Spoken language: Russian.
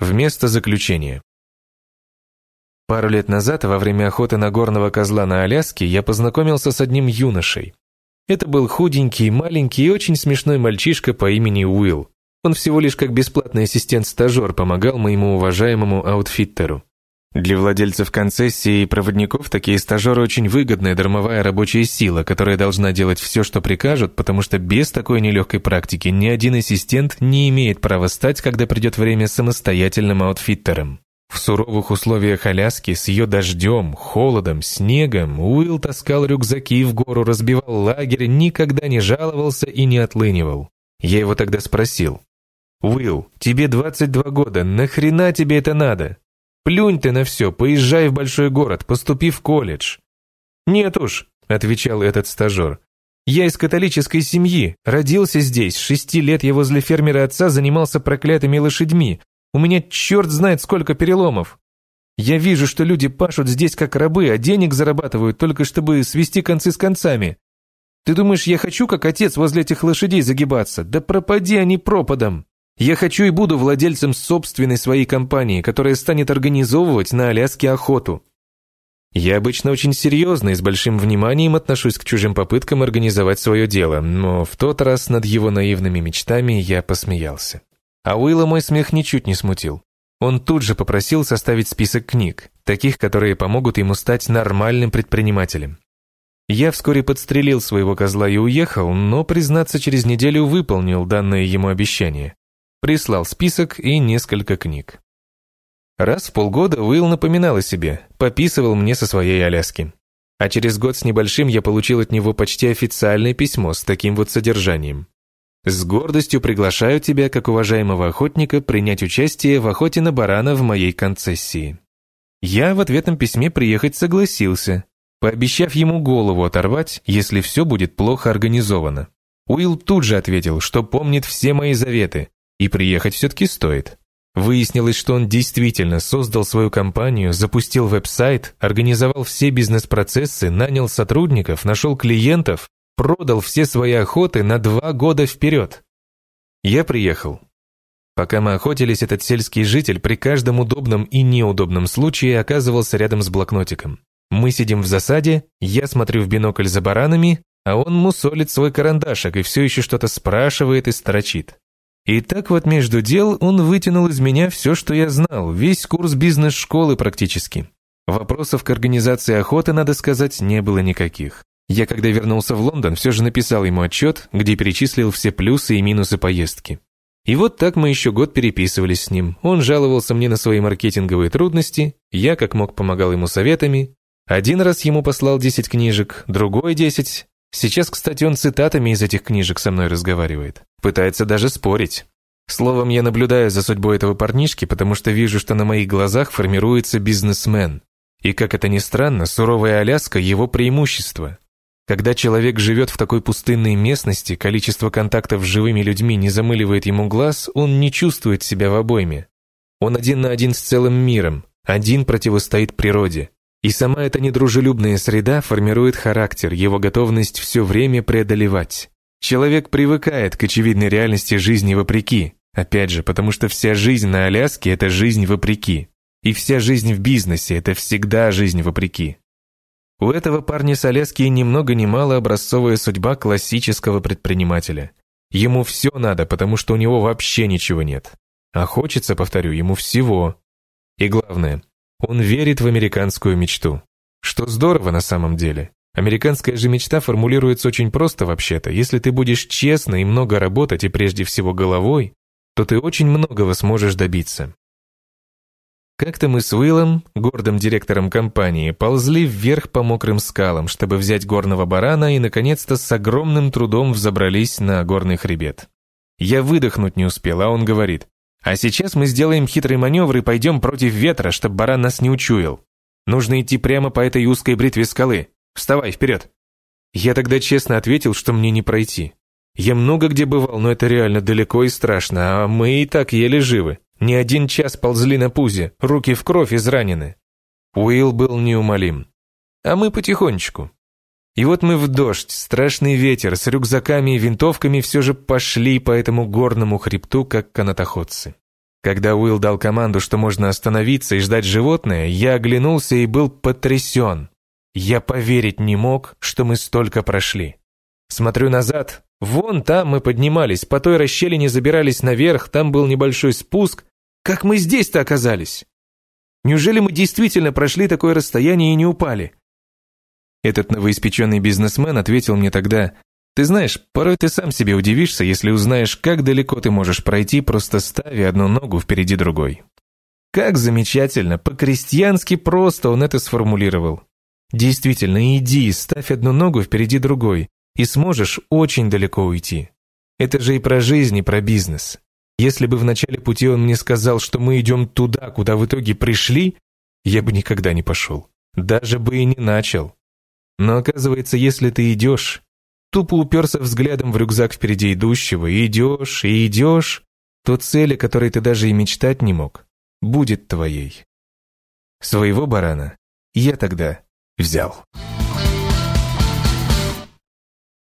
Вместо заключения. Пару лет назад, во время охоты на горного козла на Аляске, я познакомился с одним юношей. Это был худенький, маленький и очень смешной мальчишка по имени Уилл. Он всего лишь как бесплатный ассистент-стажер помогал моему уважаемому аутфиттеру. Для владельцев концессии и проводников такие стажеры очень выгодная дармовая рабочая сила, которая должна делать все, что прикажут, потому что без такой нелегкой практики ни один ассистент не имеет права стать, когда придет время самостоятельным аутфиттером. В суровых условиях Аляски с ее дождем, холодом, снегом Уилл таскал рюкзаки в гору, разбивал лагерь, никогда не жаловался и не отлынивал. Я его тогда спросил. «Уилл, тебе 22 года, нахрена тебе это надо? Плюнь ты на все, поезжай в большой город, поступи в колледж». «Нет уж», — отвечал этот стажер. «Я из католической семьи, родился здесь, шести лет я возле фермера отца занимался проклятыми лошадьми, у меня черт знает сколько переломов. Я вижу, что люди пашут здесь как рабы, а денег зарабатывают только чтобы свести концы с концами. Ты думаешь, я хочу, как отец, возле этих лошадей загибаться? Да пропади они пропадом. Я хочу и буду владельцем собственной своей компании, которая станет организовывать на Аляске охоту. Я обычно очень серьезно и с большим вниманием отношусь к чужим попыткам организовать свое дело, но в тот раз над его наивными мечтами я посмеялся. А Уилла мой смех ничуть не смутил. Он тут же попросил составить список книг, таких, которые помогут ему стать нормальным предпринимателем. Я вскоре подстрелил своего козла и уехал, но, признаться, через неделю выполнил данное ему обещание. Прислал список и несколько книг. Раз в полгода Уилл напоминал о себе, пописывал мне со своей Аляски. А через год с небольшим я получил от него почти официальное письмо с таким вот содержанием. С гордостью приглашаю тебя, как уважаемого охотника, принять участие в охоте на барана в моей концессии. Я в ответном письме приехать согласился, пообещав ему голову оторвать, если все будет плохо организовано. Уилл тут же ответил, что помнит все мои заветы, и приехать все-таки стоит. Выяснилось, что он действительно создал свою компанию, запустил веб-сайт, организовал все бизнес-процессы, нанял сотрудников, нашел клиентов продал все свои охоты на два года вперед. Я приехал. Пока мы охотились, этот сельский житель при каждом удобном и неудобном случае оказывался рядом с блокнотиком. Мы сидим в засаде, я смотрю в бинокль за баранами, а он мусолит свой карандашик и все еще что-то спрашивает и строчит. И так вот между дел он вытянул из меня все, что я знал, весь курс бизнес-школы практически. Вопросов к организации охоты, надо сказать, не было никаких. Я, когда вернулся в Лондон, все же написал ему отчет, где перечислил все плюсы и минусы поездки. И вот так мы еще год переписывались с ним. Он жаловался мне на свои маркетинговые трудности, я как мог помогал ему советами. Один раз ему послал 10 книжек, другой 10. Сейчас, кстати, он цитатами из этих книжек со мной разговаривает. Пытается даже спорить. Словом, я наблюдаю за судьбой этого парнишки, потому что вижу, что на моих глазах формируется бизнесмен. И, как это ни странно, суровая Аляска – его преимущество. Когда человек живет в такой пустынной местности, количество контактов с живыми людьми не замыливает ему глаз, он не чувствует себя в обойме. Он один на один с целым миром, один противостоит природе. И сама эта недружелюбная среда формирует характер, его готовность все время преодолевать. Человек привыкает к очевидной реальности жизни вопреки, опять же, потому что вся жизнь на Аляске – это жизнь вопреки. И вся жизнь в бизнесе – это всегда жизнь вопреки. У этого парня с Аляски ни много ни мало образцовая судьба классического предпринимателя. Ему все надо, потому что у него вообще ничего нет. А хочется, повторю, ему всего. И главное, он верит в американскую мечту. Что здорово на самом деле. Американская же мечта формулируется очень просто вообще-то. Если ты будешь честно и много работать, и прежде всего головой, то ты очень многого сможешь добиться. Как-то мы с Уиллом, гордым директором компании, ползли вверх по мокрым скалам, чтобы взять горного барана и, наконец-то, с огромным трудом взобрались на горный хребет. Я выдохнуть не успел, а он говорит, «А сейчас мы сделаем хитрый маневр и пойдем против ветра, чтобы баран нас не учуял. Нужно идти прямо по этой узкой бритве скалы. Вставай, вперед!» Я тогда честно ответил, что мне не пройти. Я много где бывал, но это реально далеко и страшно, а мы и так еле живы. Не один час ползли на пузе, руки в кровь изранены. Уилл был неумолим. А мы потихонечку. И вот мы в дождь, страшный ветер, с рюкзаками и винтовками все же пошли по этому горному хребту, как канатоходцы. Когда Уилл дал команду, что можно остановиться и ждать животное, я оглянулся и был потрясен. Я поверить не мог, что мы столько прошли. Смотрю назад, вон там мы поднимались, по той расщелине забирались наверх, там был небольшой спуск. Как мы здесь-то оказались? Неужели мы действительно прошли такое расстояние и не упали? Этот новоиспеченный бизнесмен ответил мне тогда, «Ты знаешь, порой ты сам себе удивишься, если узнаешь, как далеко ты можешь пройти, просто ставя одну ногу впереди другой». Как замечательно, по-крестьянски просто он это сформулировал. Действительно, иди, ставь одну ногу впереди другой, и сможешь очень далеко уйти. Это же и про жизнь, и про бизнес. Если бы в начале пути он мне сказал, что мы идем туда, куда в итоге пришли, я бы никогда не пошел. Даже бы и не начал. Но оказывается, если ты идешь, тупо уперся взглядом в рюкзак впереди идущего, и идешь, и идешь, то цель, о которой ты даже и мечтать не мог, будет твоей. Своего барана я тогда взял.